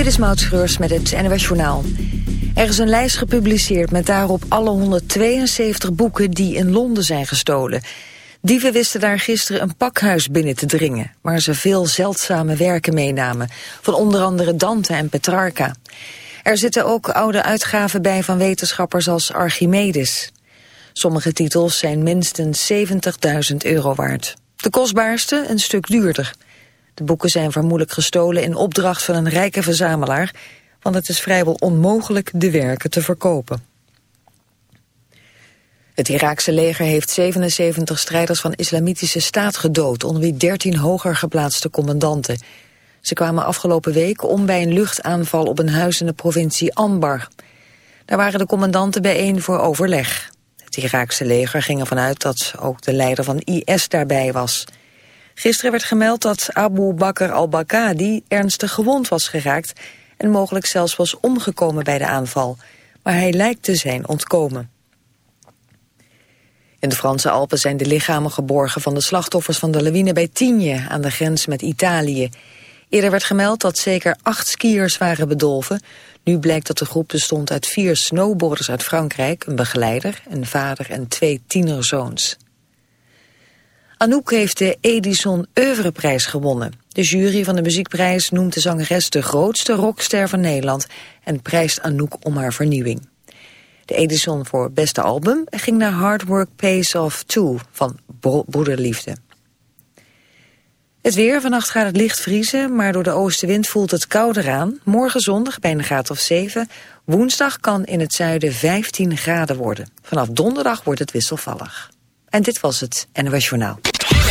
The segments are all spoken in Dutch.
Dit is Maud Schreurs met het NWS Journaal. Er is een lijst gepubliceerd met daarop alle 172 boeken die in Londen zijn gestolen. Dieven wisten daar gisteren een pakhuis binnen te dringen... waar ze veel zeldzame werken meenamen, van onder andere Dante en Petrarca. Er zitten ook oude uitgaven bij van wetenschappers als Archimedes. Sommige titels zijn minstens 70.000 euro waard. De kostbaarste een stuk duurder. Boeken zijn vermoedelijk gestolen in opdracht van een rijke verzamelaar... want het is vrijwel onmogelijk de werken te verkopen. Het Iraakse leger heeft 77 strijders van islamitische staat gedood... onder wie 13 hoger geplaatste commandanten. Ze kwamen afgelopen week om bij een luchtaanval op een huis in de provincie Anbar. Daar waren de commandanten bijeen voor overleg. Het Iraakse leger ging ervan uit dat ook de leider van IS daarbij was... Gisteren werd gemeld dat Abu Bakr al-Baghdadi ernstig gewond was geraakt... en mogelijk zelfs was omgekomen bij de aanval. Maar hij lijkt te zijn ontkomen. In de Franse Alpen zijn de lichamen geborgen van de slachtoffers van de lawine bij Tigne aan de grens met Italië. Eerder werd gemeld dat zeker acht skiers waren bedolven. Nu blijkt dat de groep bestond uit vier snowboarders uit Frankrijk, een begeleider, een vader en twee tienerzoons. Anouk heeft de Edison Oeuvreprijs gewonnen. De jury van de muziekprijs noemt de zangeres de grootste rockster van Nederland... en prijst Anouk om haar vernieuwing. De Edison voor beste album ging naar Hard Work Pays Off 2 van Broederliefde. Het weer, vannacht gaat het licht vriezen, maar door de oostenwind voelt het kouder aan. Morgen zondag bij een graad of 7. Woensdag kan in het zuiden 15 graden worden. Vanaf donderdag wordt het wisselvallig. En dit was het NOS Journaal.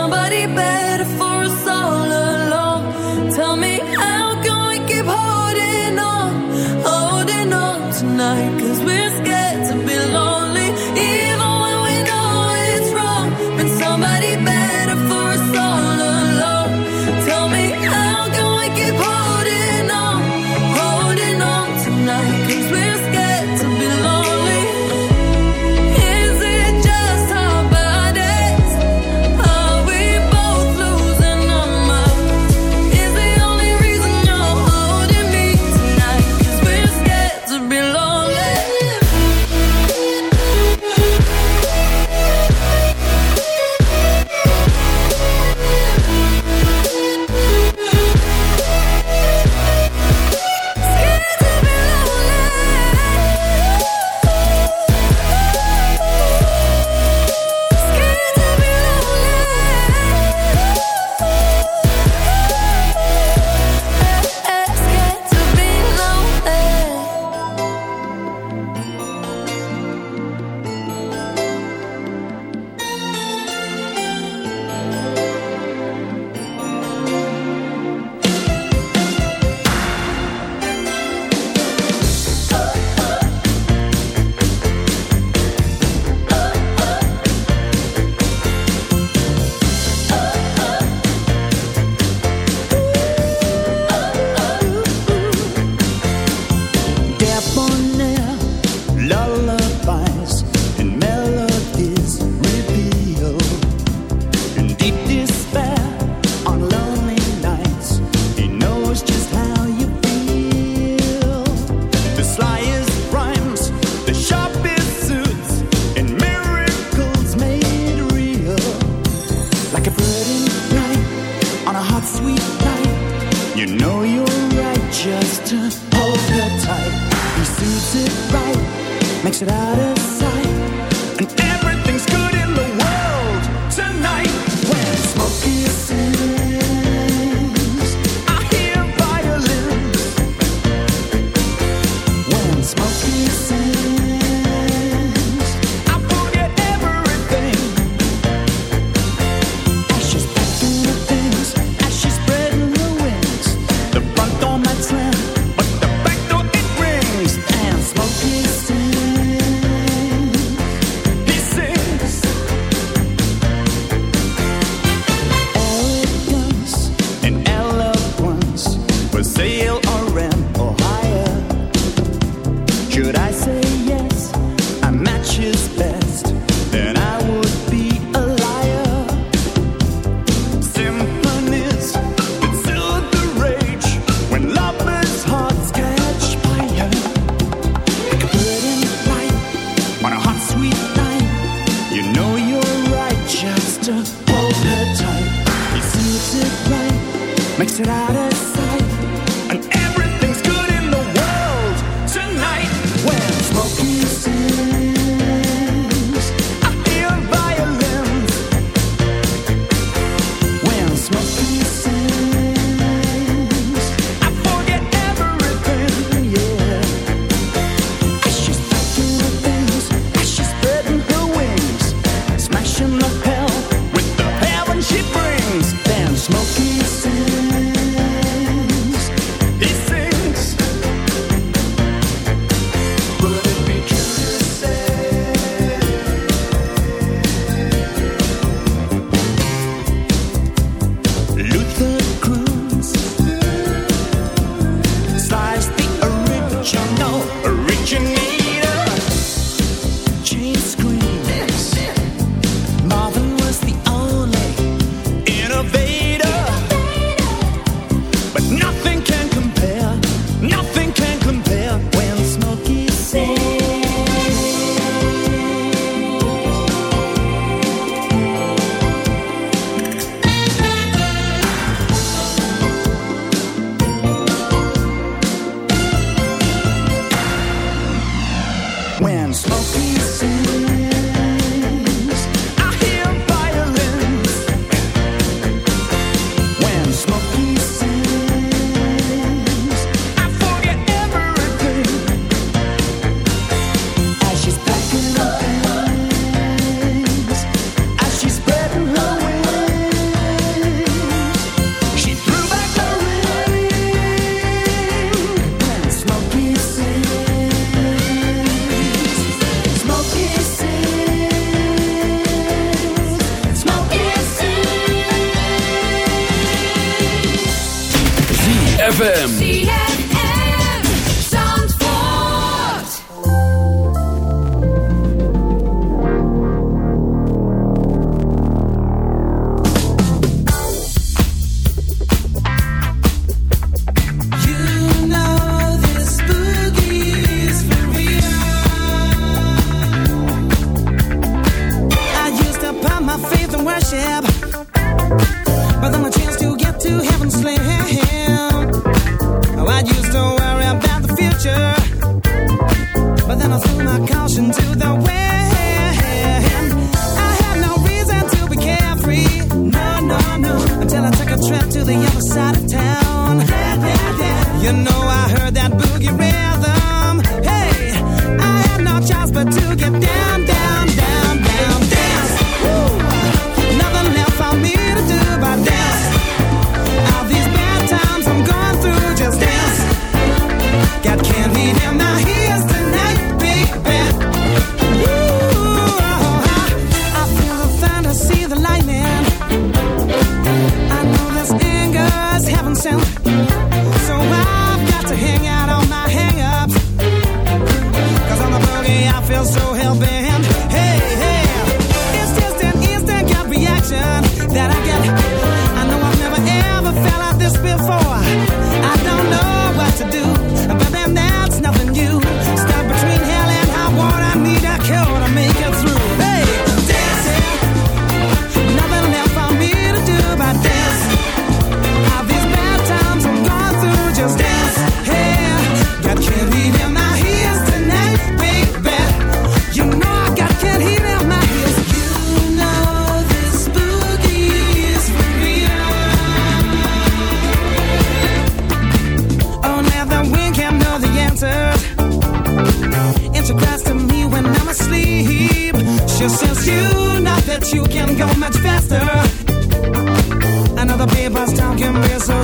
somebody better for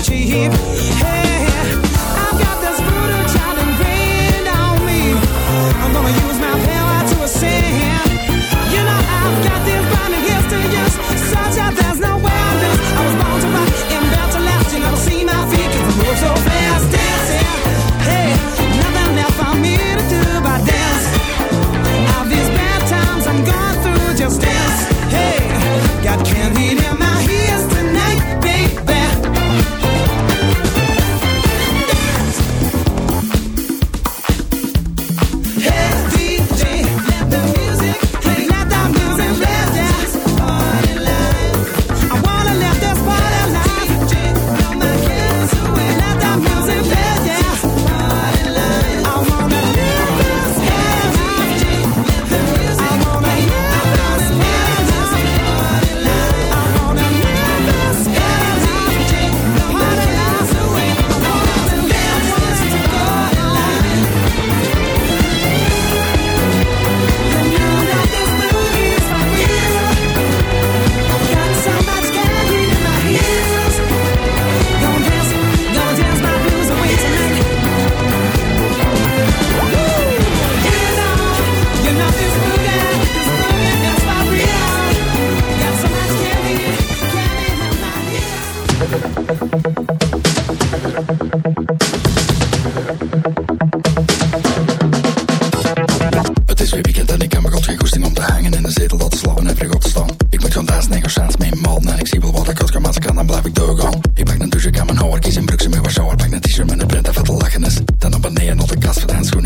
she. Hey. Tanzgut. Genau.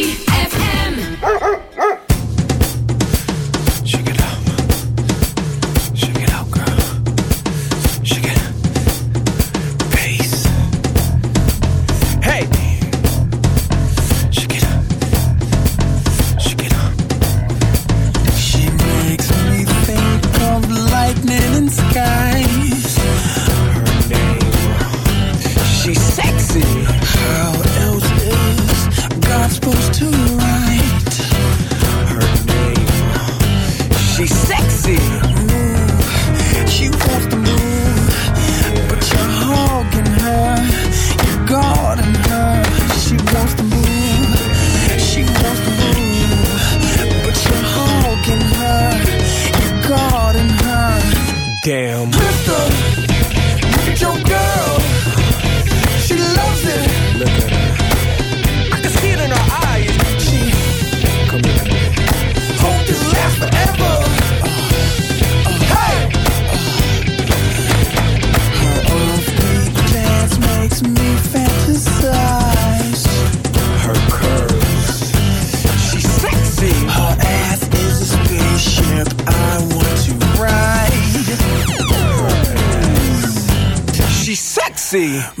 see.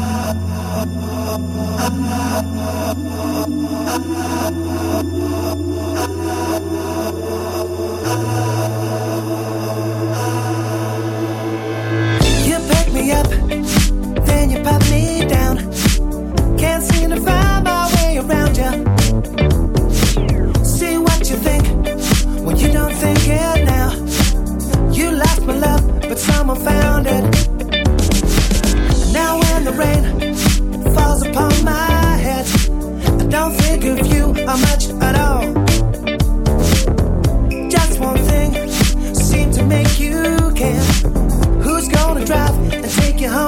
Oh, think of you much at all. Just one thing to make you care. Who's gonna drive and take you home?